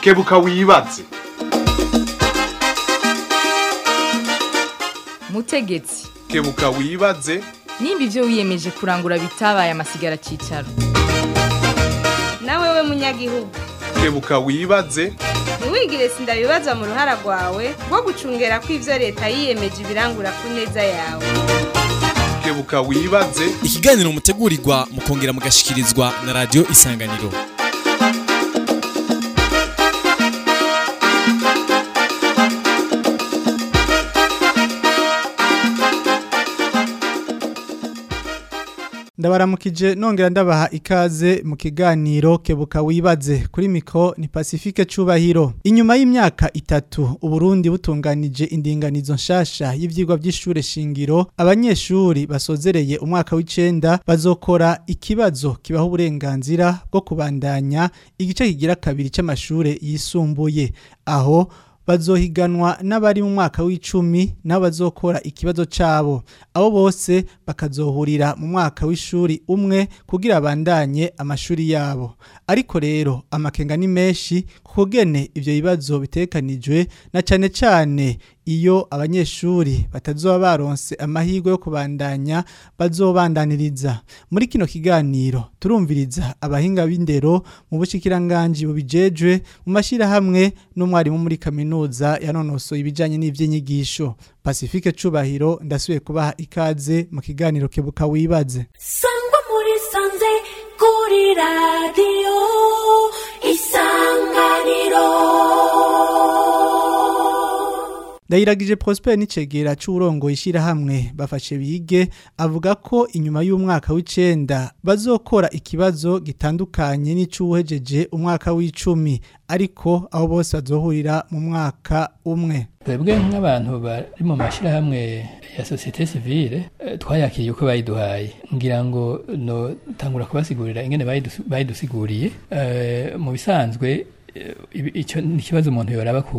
kebuka wibatse mutegetsi kebuka wibaze nimba ibyo wiyemeje kurangura bitabaye amasigara cyicaro nawe we munyagihugu kebuka wibaze ntiwigire sinda bibaza mu ruhara rwawe rwo gucungera ko ibyo leta yiyemeje birangura ku neza yawe kebuka wibaze ikiganiro mutegurirwa mukongera mugashyikirizwa na radiyo isanganiro ndabaramukije nongera ndabaha ikaze mu kiganiro kebuka wibaze kuri miko ni pacifique cyubahiro inyuma y'imyaka itatu uburundi butunganije indinganizo nshasha y'ibyigwa by'ishuri shingiro abanyeshuri basozereye umwaka w'icenda bazokora ikibazo kibaho uburenganzira bwo kubandanya igice kigira kabiri cy'amashuri yisumbuye aho bazohiganwa n'abari mu mwaka w'icumi n'abazokora ikibazo cyabo abo bose bakazohurira mu mwaka w'ishuri umwe kugira abandanye amashuri yabo ariko rero amakenga ni menshi kugene ivyo bibazo bitekanijwe na cyane cyane iyo abanyeshuri batazoba baronse amahirwe yo kubandanya bazobandaniriza muri kino kiganiro turumviriza abahinga b'indero mu bushikiranganji bubijejwe mu mashyirahamwe n'umwarimu muri kaminuza yanonosoye ibijyanye n'iby'inyigisho pacifique cubahiro ndasubiye kubaha ikaze mu kiganiro kebuka wibaze sangwa muri sanze kuri radiyo isanganiro ndayiragije prosper n'icegera cy'urongo ishyirahamwe bafashe bige avuga ko inyuma y'umwaka w’icyenda bazokora ikibazo gitandukanye n'ic'uhejeje umwaka w'icumi ariko aho bose bazohurira mu mwaka umwe twebwe nk'abantu bari mu mashyirahamwe ya sosiyete sivile eh, twayakiriye uko bayiduhaye ngira ngo notangura kubasigurira ingene bayidusiguriye eh, mu bisanzwe eh, ikibazo umuntu yoraba ku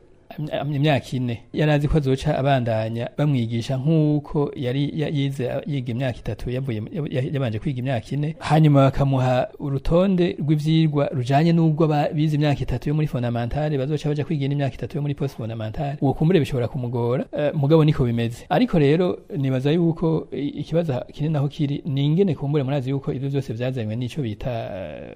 imyaka ine yari azi ko azoca abandanya bamwigisha nk'uko yari yize yiga imyaka itatu yavuye yabanje kwiga imyaka ine hanyuma bakamuha urutonde rw'ibyigwa rujyanye n'ubwo bize imyaka itatu yo muri fondamentale bazoca bajya kwiga n'imyaka itatu yo muri post fondamentale uwo kumure bishobora kumugora eh, mugabo niko bimeze ariko rero nibaza yuko ikibazo kinini aho kiri ni ingene kumbure murazi yuko ibyo byose byazanywe n'icyo bita eh,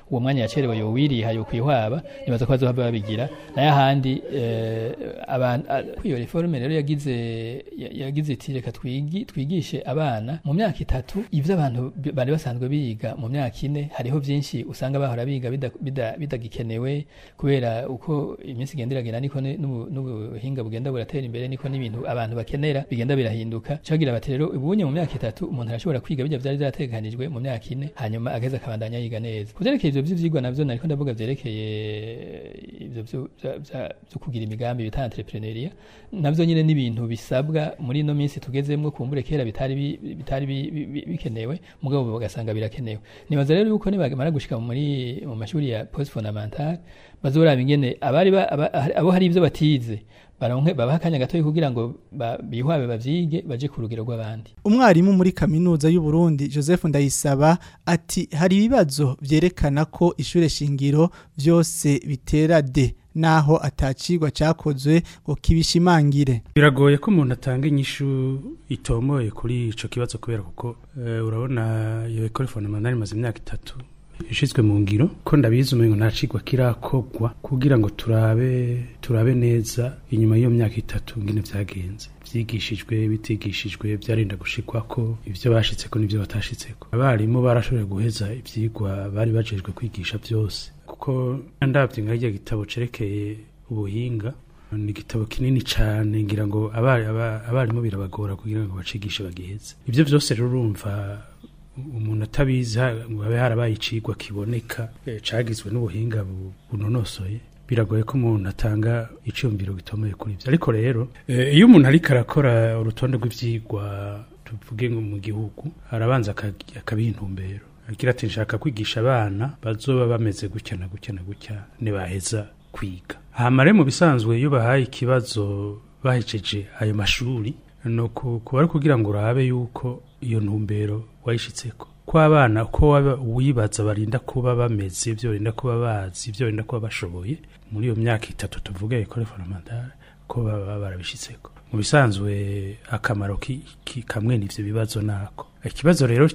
uwo mwanya yacerewe yowiriha yo kwihwaba nibaza ko bazohava babigira nayo ahandi eh, ah, iyo reforme rero yagize yagize iti reka twigishe abana mu myaka itatu ibyo abantu bari basanzwe biga mu myaka ine hariho byinshi usanga bahora biga bitagikenewe kubera uko iminsi igenda iragenda niko n'ubuhinga bugenda buratera imbere niko n'ibintu abantu bakenera bigenda birahinduka cagira bati rero ubunye mu myaka itatu umuntu arashobora kwiga bijya byari byateganijwe mu myaka ine hanyuma ageze akabandanya yiga neza ku vyerekeye ivyo vy'ivyigwa navyo nariko ndavuga vyerekeye eh, ivyo byo kugira imigambi bita entrepreneuria navyo nyine n'ibintu bisabwa muri ino minsi ku mbure kera bitari bitari bikenewe mugabo bagasanga birakenewe nibaza rero yuko nibamara gushika muri mu mashuri ya post fondamental bazoraba ingene abari abo hari ivyo batize baronke babaha akanya gatoya kugira ngo bihwabe bavyige baje ku rugero rw'abandi umwarimu muri kaminuza y'u Burundi Joseph Ndayisaba ati hari ibibazo byerekana ko ishure shingiro byose bitera de naho atacigwa cyakozwe ngo kibishimangire biragoye ko umuntu atanga inyishu itomoye kuri ico kibazo kubera kuko uh, urabona iyo ekorefone manari maze imyaka itatu ishizwe mu ngiro ko ndabizi umengo nacigwa kirakogwa kugira ngo turabe turabe neza inyuma y'iyo myaka itatu ngine byagenze vyigishijwe bitigishijwe byarenda gushikwako ivyo bashitseko n'ivyo batashitseko abarimu barashoboye guheza ibyigwa bari bajejwe kwigisha byose kuko ndavye nka gitabo cerekeye ubuhinga ni igitabo kinini cyane ngira ngo abarimu birabagora kugira ngo bacigishe bagiheze ibyo byose rero urumva umuntu atabizi habe harabaye icigwa kiboneka eh, cagizwe n'ubuhinga bunonosoye biragoye ko umuntu atanga icyumviro gitomeye kuri ibyo ariko rero eh, iyo umuntu ariko arakora urutonde rw'ibyigwa tuvuge mu gihugu arabanza akabiha intumbero agira ati nshaka kwigisha abana bazoba bameze gutya na gutya na gutya ntibaheza kwiga ahamare mu bisanzwe iyo bahaye ikibazo bahejeje ayo mashuri ni ukuba ari kugira ngo urabe yuko iyo ntumbero wayishyitseko ko abana uko wibaza barinda kuba bameze ibyo barinda kuba bazi ibyo barinda kuba bashoboye muri iyo myaka itatu tuvuga ekore foramentare ko baba barabishyitseko mu bisanzwe akamaro kamwe n'ibyo bibazo nako ikibazo rero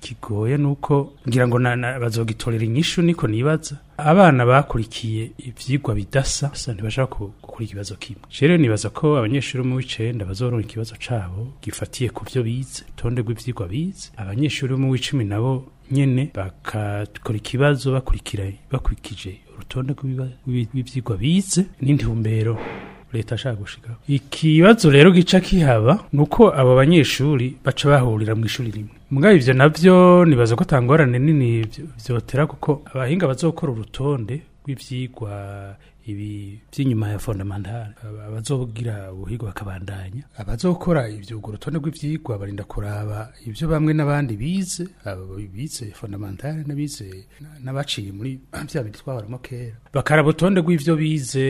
kigoye ni uko ngira ngo bazogitorera inyishu niko nibaza abana bakurikiye ibyigwa bidasa ntibashaka gukora ikibazo kimwe rero nibaza ko abanyeshuri mu w'icenda bazoronka ikibazo cabo gifatiye ku byo bize urutonde rw'ivyigwa bize abanyeshuri mu w'icumi nabo nyene bakakora ikibazo bakurikira bakurikije urutonde rw'ivyigwa bize n'intumbero leta ashaka gushikaho ikibazo rero gica kihaba nuko abo banyeshuri baca bahurira mu ishuri rimwe mbwa ibyo nabyo nibaza ko ngorane nini byotera kuko abahinga bazokora urutonde rw'ibyigwa ibi by'inyuma ya fondamantale abazogira ubuhigo bakabandanya abazokora ibyo ubwo rutonde rw'ibyigwa barinda kuraba ibyo bamwe n'abandi bize bize fondamantale n'abize n'abaciye muri bya bindi twabaramo kera bakaraba urutonde rw'ibyo bize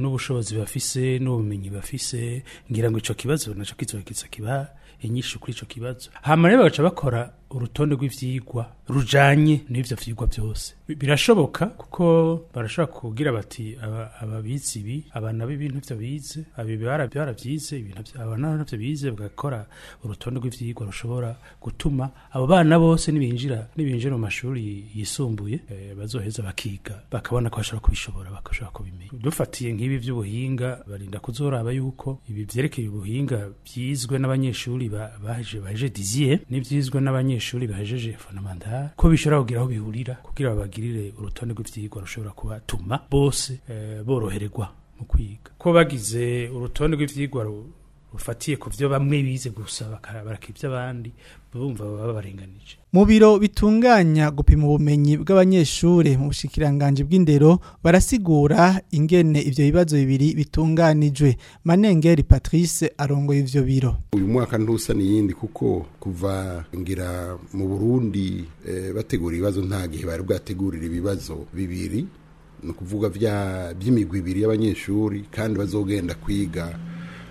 n'ubushobozi bafise n'ubumenyi bafise ngira ngo icyo kibazo nacyo kizokiza kiba nyinshi kuri icyo kibazo hano rero bakora urutonde rw'ivyigwa rujanye n'ivyo vyigwa byose birashoboka kuko barashobora kugira bati ababitsi ibi abana b'ibintu vyo bize abi ibintu abana navyo bize bagakora urutonde rw'ivyigwa rushobora gutuma abo bana bose nibinjira nibinjira mu mashuri yisumbuye eh, bazoheza bakiga bakabona ko bashobora kubishobora bakashobora kubimenya dufatiye nk'ibi vy'ubuhinga barinda kuzoraba yuko ibi vyerekeye ubuhinga byizwe n'abanyeshuri baje baje dizier n'ivyizwe n'abanyeshuri abanyeshuri bahejeje fondamentale ko bishobora kugira aho bihurira kugira babagirire urutonde rw'ivyigwa rushobora kubatuma bose eh, borohererwa mu kwiga ko bagize urutonde rw'ivyigwa ufatiye ku byo bamwe bize gusa bakabaraka iby'abandi bumva baba barenganije mu biro bitunganya gupima ubumenyi bw'abanyeshuri mu bushikiranganji bw'indero barasigura ingene ibyo bibazo bibiri bitunganijwe manengeri patrice arongoye ibyo biro uyu mwaka ntusa n'iyindi kuko kuva ngira mu burundi eh, bategura ibibazo nta gihe bari bwategurire ibibazo bibiri ni ukuvuga by'imigwi ibiri y'abanyeshuri kandi bazogenda kwiga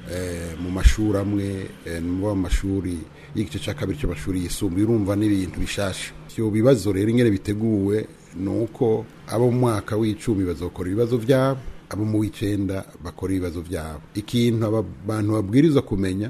Eh, mu mashuri amwe eh, mu mashuri y'igice cya kabiri cy'amashuri yisumbuye urumva n'ibintu bishasha ibyo bibazo rero ingene biteguwe ni uko abo mu mwaka w'icumi bazokora ibibazo byabo abo mu w'icenda bakora ibibazo byabo ikintu abantu babwirizwa kumenya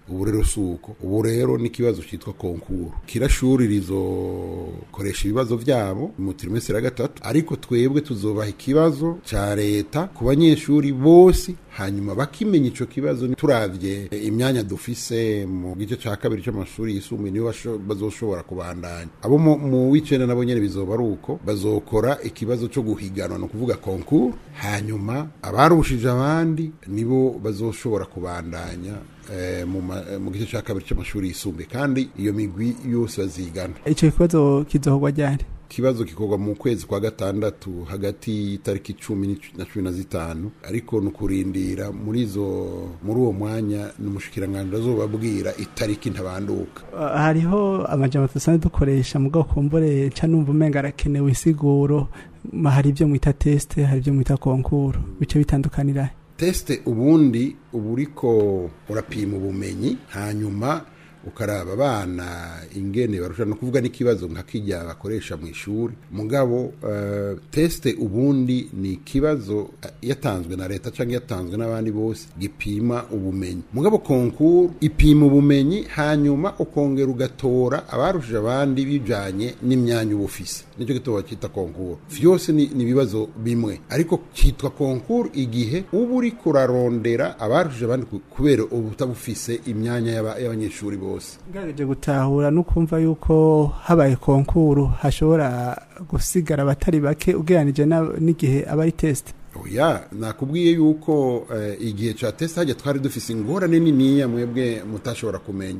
ubu rero si uko ubu rero nikibazo cyitwa konkuru Kirashuri rizokoresha ibibazo byabo mu tirimesitiri ya gatatu ariko twebwe tuzubaha ikibazo cya leta ku banyeshuri bose hanyuma bakimenya icyo kibazo turabye imyanya dufise mu gice cya kabiri cy'amashuri yisumbuye nibo bazoshobora kubandanya abo mu w'icyenda nabo nyine bizoba ari uko bazokora ikibazo cyo guhiganwa ni ukuvuga konkuru hanyuma abarushije abandi nibo bazoshobora kubandanya eh, mu gice cya kabiri cy'amashuri yisumbuye kandi iyo migwi yose bazigana icyo kibazo kizohogwa ryari kibazo kikogwa mu kwezi kwa gatandatu hagati y'itariki icumi na cumi na zitanu ariko ni muri izo muri uwo mwanya ni umushikiranganji azobabwira itariki ntabanduka ah, hariho amajambo dusanzwe dukoresha mu bwoko mbore nca numva umenga arakenewe isiguro hari ibyo mwita tesite hari ibyo mwita konkuru bice bitandukanira tesite ubundi uba uriko urapima ubumenyi hanyuma ukaraba abana ingene barusha no kuvuga n'ikibazo nka kijya bakoresha mu ishuri mugabo uh, teste ubundi ni ikibazo yatanzwe na leta cyangwa yatanzwe n'abandi bose gipima ubumenyi mugabo konkuru ipima ubumenyi hanyuma ukongera ugatora abarushije abandi bijanye n'imyanya uba ufise nicyo gitabo bakita konkuru vyose ni ibibazo bimwe ariko kitwa konkuru igihe uba uriko urarondera abarushije abandi kubera ubutabufise imyanya y'abanyeshuri bose hose ugerageje gutahura no kumva yuko habaye konkuru hashobora gusigara abatari bake ugereranije n'igihe aba ari tesite nakubwiye yuko eh, igihe cya tesite hajya twari dufise ingorane niniya mwebwe mutashobora kumenya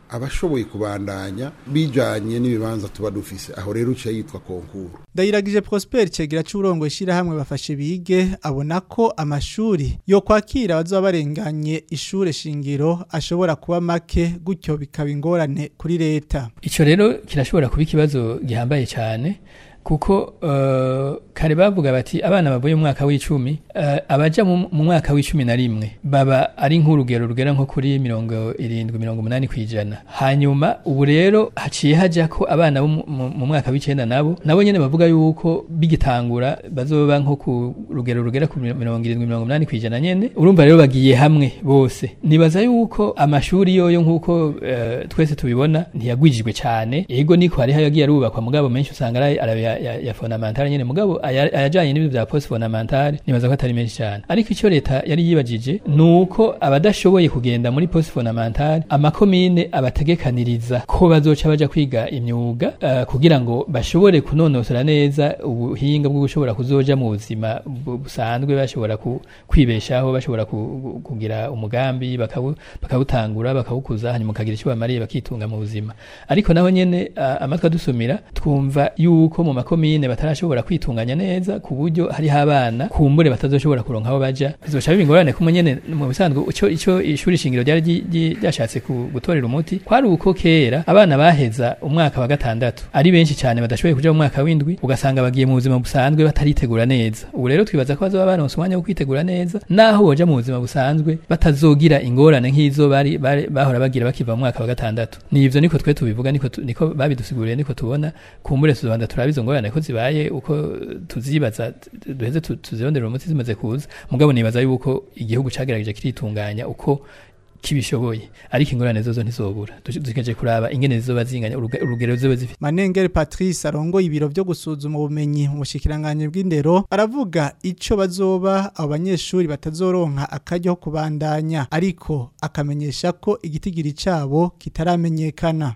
abashoboye kubandanya bijanye n'ibibanza tuba dufise aho rero uciye yitwa konkuru ndayiragije prosper cegira c'uburongo ishyirahamwe bafashe bige abona ko amashuri yo kwakira abazoba barenganye ishuri shingiro ashobora kuba make gutyo bikaba ingorane kuri leta Icyo rero kirashobora kuba ikibazo gihambaye cyane kuko eh, kare bavuga bati abana bavuye mu mwaka w'icumi eh, abaja mu mwaka w'icumi na rimwe baba ari nk'urugero rugera nko kuri mirongo irindwi mirongo umunani ku ijana hanyuma ubu rero haciye hajya ko abana bo mu mwaka w'icenda nabo nabo nyene bavuga yuko bigitangura bazoba nko ku rugero rugera ku mirongo irindwi mirongo umunani ku ijana nyene urumva rero bagiye hamwe bose nibaza yuko amashuri yoyo nk'uko eh, twese tubibona ntiyagwijijwe cyane ego niko hari yagiye arubakwa mugabo menshi usanga arabiha ya, ya fondamentale nyine mugabo ayajanye n'ibyo bya post fondamentale nibaza ko atari menshi cyane ariko icyo leta yari yibajije nuko abadashoboye kugenda muri post fondamentale amakomine abategekaniriza ko bazoca bajya kwiga imyuga eh, kugira ngo bashobore kunonosora neza ubuhinga bwo gushobora kuzoja mu buzima busanzwe bashobora kwibeshaho bashobora kugira umugambi bakawutangura bakawukuza hanyuma ukagira icyo bamariye bakitunga mu buzima ariko naho nyene eh, amatwi adusumira twumva yuko mu komine batarashobora kwitunganya neza ku buryo hariho abana kumbure batazoshobora kuronka aho baja bizoca biba ingorane nyene mu bisanzwe ico ishuri shingiro ryari ryashatse gutorera umuti kwari uko kera abana baheza umwaka wa gatandatu ari benshi cyane badashoboye kuja mu mwaka w'indwi ugasanga bagiye mu buzima busanzwe bataritegura neza ubu rero twibaza ko bazoba baronse umwanya wo kwitegura neza naho boja mu buzima busanzwe batazogira ingorane nk'izo bari bahora bagira bakiva mu mwaka wa gatandatu ni niko twe tubivuga niko niko babidusiguriye niko tubona kumbure tuzobanza turabizo ingorane ko zibaye uko tuzibaza duheze tuzirondera umuti zimaze kuza mugabo nibaza yuko igihugu cagerageje kiritunganya uko kibishoboye ariko ingorane zozo ntizobura dukeje kuraba ingene zizoba zinganya urugero zizoba zifite Manengeri Patrice arongoye ibiro vyo gusuzuma ubumenyi mu bushikiranganje bw'indero aravuga ico bazoba abanyeshuri batazoronka akajyo kubandanya ariko akamenyesha ko igitigiri cabo kitaramenyekana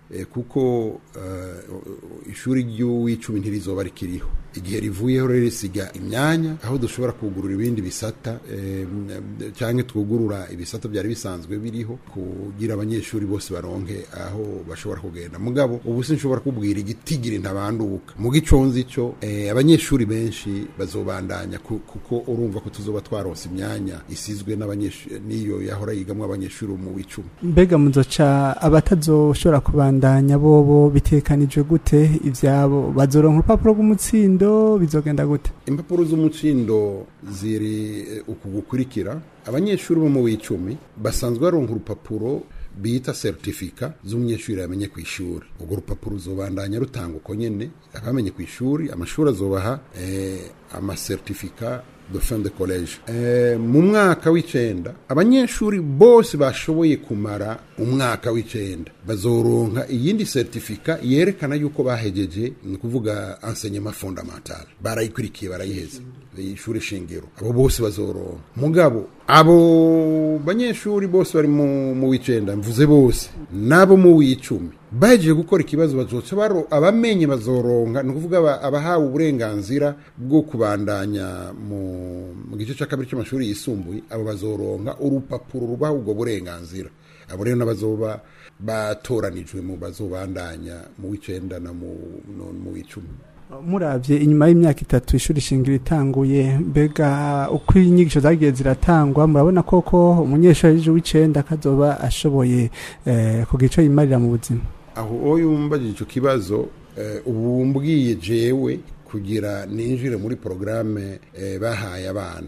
eh, kuko eh, ishuri ry'uw'icumi ntirizoba rikiriho igihe rivuyeho rero risiga imyanya aho dushobora kugurura ibindi bisata cyangwa twugurura ibisata byari bisanzwe biriho kugira abanyeshuri bose baronke aho bashobora kugenda mugabo ubu sinshobora kubwira igiti gira ntabanduka mu giconzi cyo eh, abanyeshuri benshi bazobandanya kuko urumva ko tuzoba twaronse imyanya isizwe n'abanyeshuri n'iyo yahora yigamo abanyeshuri mu icumi mbega mu nzoca abatazoshobora kubandanya bobo bo bitekanije gute ibyabo bazoronka urupapuro rw'umutsindo z'umutsindo bizogenda gute impapuro z'umutsindo ziri eh, uku gukurikira abanyeshuri bo mu w'icumi basanzwe baronka urupapuro bita seritifika z'umunyeshuri yamenye ku ishuri urwo rupapuro ruzobandanya rutanga uko nyine abamenye ku ishuri amashuri azobaha eh, amaseritifika de fin college eh, mu mwaka w'icyenda abanyeshuri bose bashoboye kumara umwaka w'icyenda bazoronka iyindi seritifika yerekana yuko bahegeje ni ukuvuga enseignement fondamental barayikurikiye barayiheze ishuri shingiro abo bose bazoronka mugabo abo banyeshuri bose bari mu w'icenda mvuze bose nabo mu w'icumi baje gukora ikibazo bazoca baro abamenye bazoronka ni ukuvuga abahawe uburenganzira bwo kubandanya mu gice cya kabiri cy'amashuri yisumbuye abo bazoronka urupapuro rubaha ubwo burenganzira abo rero n'abazoba batoranijwe mu bazobandanya mu w'icenda na mu w'icumi murabye inyuma y'imyaka itatu ishuri ishinga itanguye mbega uko inyigisho zagiye ziratangwa murabona koko umunyeshuri w'icyenda akazoba ashoboye eh, kugira icyo yimarira mu buzima aho uwo yumbagije icyo kibazo eh, ubu mbwiye jewe kugira ninjire muri porogaramu eh, bahaye abana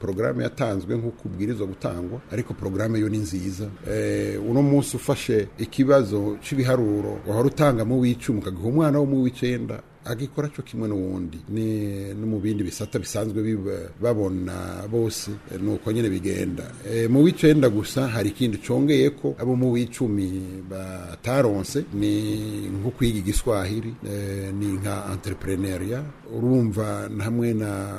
porogaramu yatanzwe nk'uko ubwirizwa gutangwa ariko porogaramu yo ni nziza eh, uno munsi ufashe ikibazo cy'ibiharuro wahora utanga mu w'icumi ukagiha umwana wo mu w'icenda agikora cyo kimwe n'uwundi no mu bindi bisata bisanzwe babona bose eh, ni uko nyine bigenda eh, mu w'icyenda gusa hari ikindi cyongeye ko abo mu w'icumi bataronse ni nko kwiga igiswahili eh, ni nka entrepreneuria urumva hamwe na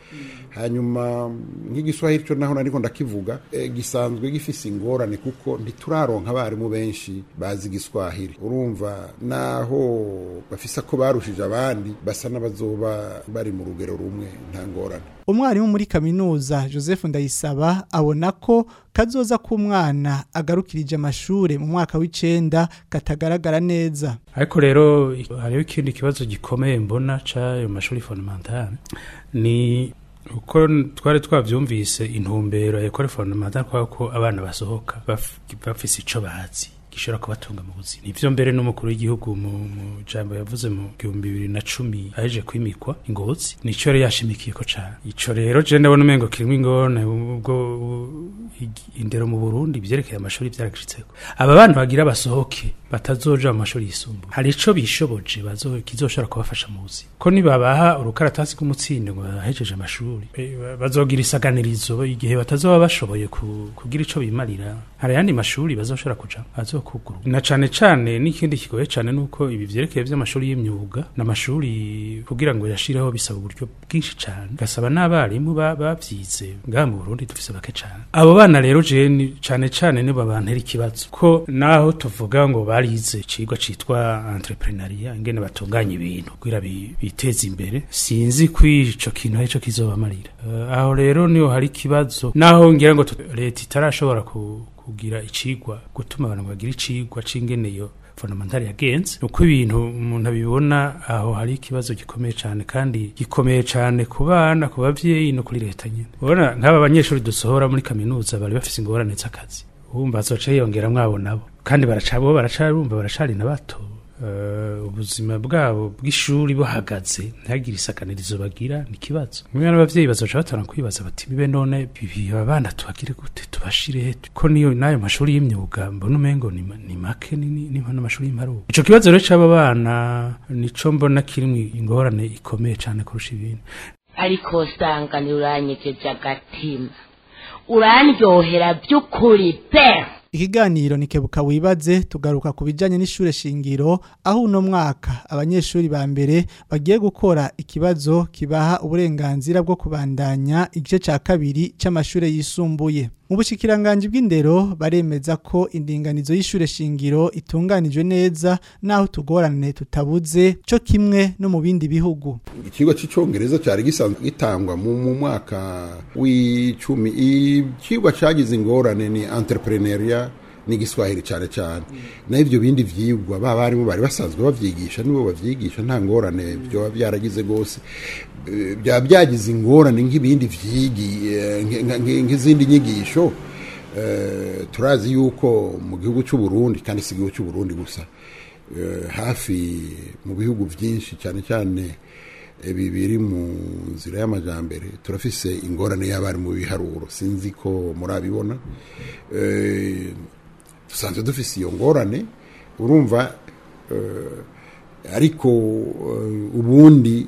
mm. hanyuma nk'igiswahili cyo naho nari ndakivuga gisanzwe gifise ingorane kuko ntituraronka abarimu benshi bazi igiswahili urumva naho bafise ko barushije abandi basa n'abazoba bari mu rugero rumwe nta ngorane umwarimu muri kaminuza joseph ndayisaba abona ko kazoza k'umwana agarukirije amashuri mu mwaka w'icenda katagaragara neza ariko rero hariho ikindi kibazo gikomeye mbona cy'ayo mashuri fondamentale ni uko twari twabyumvise intumbero ya kore fondamentale kubera ko abana basohoka bafise icyo bazi gishobora kubatunga mu buzima ivyo mbere n'umukuru w'igihugu mu jambo yavuze mu gihumbi bibiri na cumi aheje kwimikwa ingozi nico rero yashimikiye ko cane ico rero je ndabona umengo kirimo ingorane ubwo indero mu burundi vyerekeye amashuri vyarashitseko aba bantu bagira basohoke batazoja mu mashuri yisumbuye hari ico bishoboje kizoshobora kubafasha mu buzima ko nibabaha urukaratasi rw'umutsindo ngo bahejeje amashuri e, bazogira isaganirizo igihe batazoba bashoboye kugira ico bimarira hari ayandi mashuri bazoshobora kuja bazokuguru na cane cane n'ikindi kigoye cane nuko ibi vyerekeye vy'amashuri y'imyuga n'amashuri kugira ngo yashireho bisaba uburyo bwinshi cane gasaba n'abarimu bavyize ngaha mu Burundi dufise bake cane abo bana rero je cane cane nibo bantera ikibazo ko naho tuvuga ngo barize ikigwa citwa entrepreneuria ingene batunganya ibintu kugira biteze imbere sinzi kwico kintu hico kizobamarira eh, aho rero niyo hari kibazo naho ngira ngo leta itarashobora kugira icigwa gutuma abantu bagira icigwa cingeneyo fondamentali yagenze uko ibintu umuntu abibona aho hari ikibazo gikomeye cyane kandi gikomeye cyane ku bana ku babyeyi no kuri leta nyine ubona nk'aba banyeshuri dusohora muri kaminuza bari bafite ingorane z'akazi wumva azoca yiyongera mwabo nabo kandi baracabo baracabumva baracari na bato eh, ubuzima bwabo bw'ishuri buhagaze ntihagire isakanirizo bagira ni kibazo mwe n'ababyeyi bazoca batana kwibaza bati bibe none bibi abana tubagire gute tubashire hetu ko niyo n'ayo mashuri y'imyuga mbona umengo ni make ni n'amashuri y'imparuka ico kibazo rero c'aba bana nico mbona kirimwe ingorane ikomeye cane kurusha ibindi ariko sanga ni uranyekeje agatima uranyohera by'ukuri pe ikiganiro nikebuka wibaze tugaruka ku bijyanye n'ishuri shingiro aho uno mwaka abanyeshuri ba mbere bagiye gukora ikibazo kibaha uburenganzira bwo kubandanya igice cya kabiri cy'amashuri yisumbuye mu bushikiranganji bw'indero baremeza ko indinganizo y'ishure shingiro itunganijwe neza naho tugorane tutabuze cyo kimwe no mu bindi bihugu ikigo cyicyongereza cyari gisanzwe gitangwa mu mwaka w'icumi ikigo cyagize ingorane ni entrepreneuria n'igiswahili cyane cyane mm. naho ibyo bindi byigwa baba barimu bari basanzwe bavyigisha nibo bavyigisha nta ngorane byoba byaragize rwose byaba byagize ingorane nk'ibindi byigi eh, nk'izindi nyigisho eh, turazi yuko mu gihugu cy'u Burundi kandi si igihugu cy'u Burundi gusa eh, hafi mu bihugu byinshi cyane cyane ibi biri mu nzira y'amajyambere turafise ingorane y'abari mu biharuro sinzi ko murabibona dusanzwe dufise iyo ngorane urumva ariko ubundi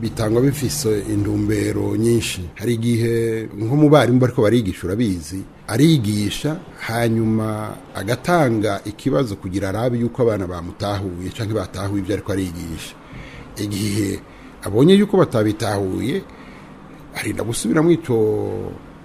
bitangwa bifise intumbero nyinshi hari igihe nko nk'umubarimu bariko barigisha urabizi arigisha hanyuma agatanga ikibazo kugira arabe yuko abana bamutahuye cyangwa batahuye ibyo ariko arigisha igihe abonye yuko batabitahuye arinda gusubira mu ico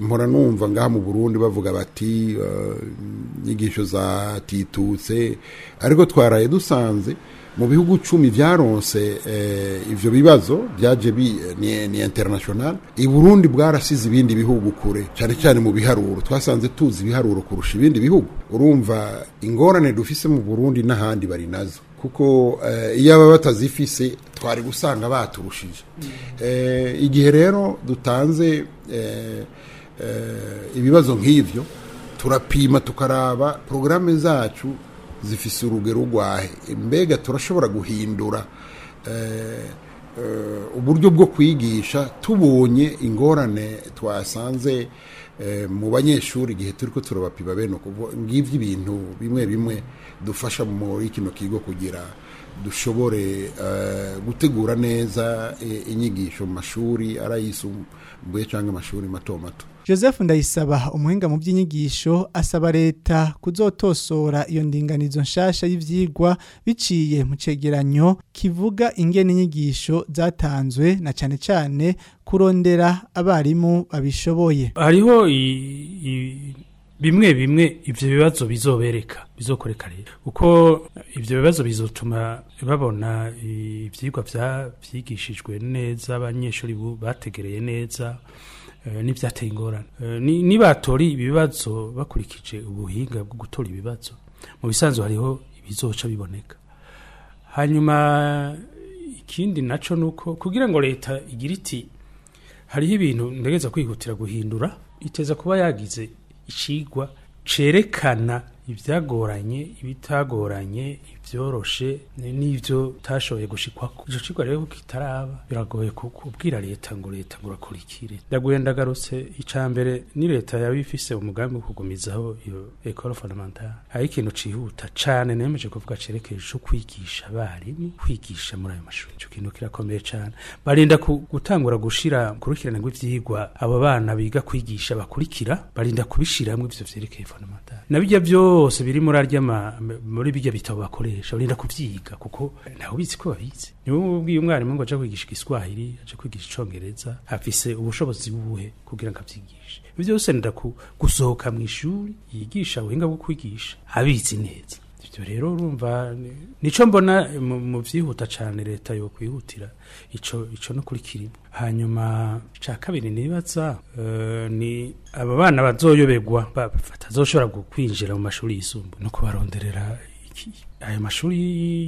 mpora numva ngaha mu burundi bavuga bati inyigisho zatitutse ariko twaraye dusanze mu bihugu cumi byaronse eh, ibyo bibazo byaje eh, ni international i burundi bwarasize ibindi bihugu kure cyane cyane mu biharuro twasanze tuzi ibiharuro kurusha ibindi bihugu urumva ingorane dufise mu burundi n'ahandi bari nazo kuko eh, iyo baba batazifise twari gusanga baturushije igihe rero dutanze ibibazo nk'ibyo turapima tukaraba porogaramu zacu zifise urugero rwahe mbega turashobora guhindura eh, eh, uburyo bwo kwigisha tubonye ingorane twasanze eh, mu banyeshuri igihe turi ko turabapiba bene ngibyo ibintu bimwe bimwe dufasha muri kino kigo kugira dushobore gutegura neza inyigisho mu mashuri arayisumbuye cyangwa amashuri mato mato joseph ndayisaba umuhinga mu by'inyigisho asaba leta kuzotosora iyo ndinganizo nshasha y'ibyigwa biciye mu cyegeranyo kivuga ingene inyigisho zatanzwe na cyane cyane kurondera abarimu babishoboye hariho bimwe bimwe ibyo bibazo bizobereka bizokoreka rero kuko ibyo bibazo bizotuma babona ibyigwa byigishijwe neza abanyeshuri bategereye neza Eh, n'ibyateye ingorane eh, nibatora ibibazo bakurikije ubuhinga bwo gutora ibibazo mu bisanzwe hariho ibizoca biboneka hanyuma ikindi nacyo ni uko kugira ngo leta igire iti hariho ibintu ndegeza kwihutira guhindura iteza kuba yagize ikigwa cerekana ibyagoranye ibitagoranye byoroshe n'ibyo utashoboye gushikwako icyo cigwa rero kitaraba biragoye kubwira leta ngo leta ngo urakora iki ndagarutse ica mbere ni leta yaba ifise umugambi wo kugumizaho iyo ekoro fondamentale hari ikintu cihuta cyane nemeje kuvuga cerekeye co kwigisha abarimu kwigisha muri ayo mashuri ico kintu kirakomeye cane barinda gutangura gushira kurikirana rw'ivyigwa abo bana biga kwigisha bakurikira barinda kubishiramwo ivyo vyerekeye fondamentale na birya byose biri muri arya muri bijya bitabo bakoresha bakoresha barinda kuvyiga kuko ntawe ubizi ko babizi niwe ubwiye umwarimu ngo aje kwigisha igiswahili aje kwigisha icongereza afise ubushobozi bubuhe kugira ngo avyigishe ivyo byose nda gusohoka mu ishuri yigisha ubuhinga bwo kwigisha abizi neza ibyo rero urumva nico mbona mu vyihuta cane leta yo kwihutira ico ico no kuri kirimo hanyuma ca kabiri nibaza uh, ni aba bana bazoyoberwa batazoshobora kwinjira mu mashuri yisumbuye no kubaronderera Aya mashuri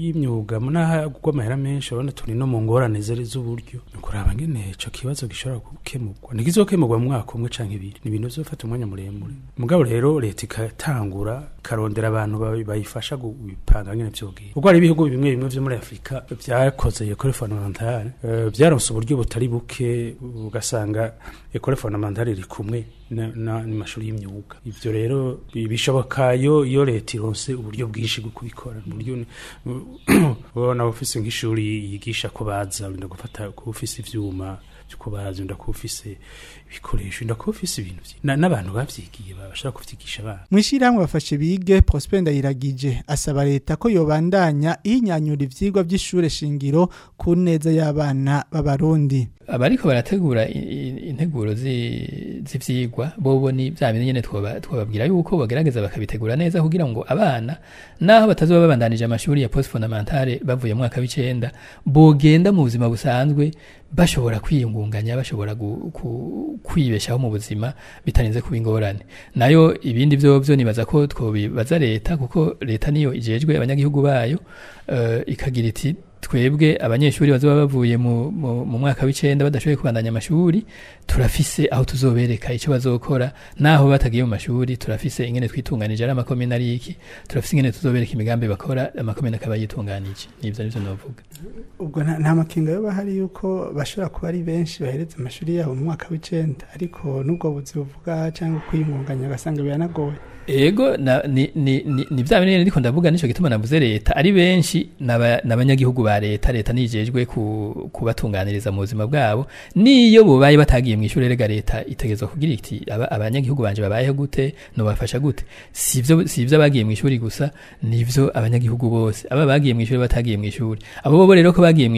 y'imyuga nahagwa amahera menshi urabona turi no mu ngorane z'uburyo ni ukuraba ngene ico kibazo gishobora gukemurwa ntigizokemurwa mu mwaka umwe canke ibiri ni ibintu bizofata umwanya muremure mugabo rero leta ikatangura ikarondera abantu bayifasha gupanga ngene vyogenda kuko hari ibihugu bimwe bimwe vyo muri afurika byakoze ekole fondamentale eh, vyaronse uburyo butari buke ugasanga ekole fondamentale iri kumwe n'amashuri y'imyuga Ibyo rero bishobokayo iyo leta ironse uburyo bwinshi bwo kubikora buryo urabona ofisi nk'ishuri yigisha kubaza baza gufata ku ofisi ivyuma byo kubaza ko ufise ibikoresho wenda ufise ibintu n'abantu babyigiye bashaka kubyigisha abana mu bafashe bige prosper ndayiragije asaba leta ko yobandanya inyanyura ibyigwa by'ishure shingiro ku neza y'abana b'abarundi abariko barategura integuro z'ivyigwa bobo ni bya bintu nyene twababwira yuko bagerageza bakabitegura neza kugira ngo abana naho batazoba babandanije amashuri ya post fondamentale bavuye mu mwaka w'icenda bogenda mu buzima busanzwe bashobora kwiyungunganya bashobora kwibeshaho mu buzima bitarenze kuba ingorane nayo ibindi byo byo nibaza ko twobibaza leta kuko leta niyo ijejwe abanyagihugu bayo eh, ikagira iti twebwe abanyeshuri bazaba bavuye mu mwaka w'icenda badashoboye kubandanya amashuri turafise aho tuzobereka icyo bazokora naho batagiye mu mashuri turafise ingene twitunganije ari amakomine ari iki turafise ingene tuzobereka imigambi bakora amakomine akaba yitunganije nibyo nivyo novuga ubwo nta makenga yo bahari yuko bashobora kuba ari benshi bahereza amashuri yabo mu mwaka w'icenda ariko n'ubwo buzi buvuga cyangwa kwiyunganya ugasanga biranagoye ego na ni ni ni ni bya bintu ariko ndavuga nicyo gituma navuze leta tari benshi na na ba tari tani ni abanyagihugu ba leta leta nijejwe kubatunganiriza mu buzima bwabo n'iyo bubaye batagiye mu ishuri rega leta itegeza kugira ba abanyagihugu banje no ba fasha gute si ibyo ba mu ishuri gusa ni ibyo abanyagihugu bose aba bagiye mu ishuri batagiye mu ishuri abo bo rero ko bagiye mu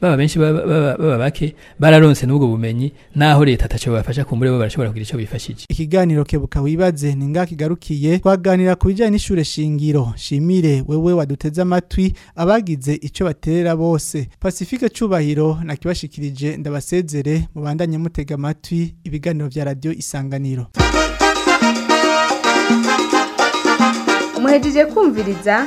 ba ba benshi baba bake bararonse n'ubwo bumenyi naho leta atacyo babafasha kumbure bo barashobora kugira icyo bifashije ikiganiro kebuka wibaze ni ngaki igarukiye twaganira ku bijyanye n'ishure shingiro shimire wewe waduteze amatwi abagize icyo baterera bose pacifique cyubahiro nakibashikirije ndabasezere mubandanye mutega amatwi ibiganiro bya radio isanganiro muhejeje kumviriza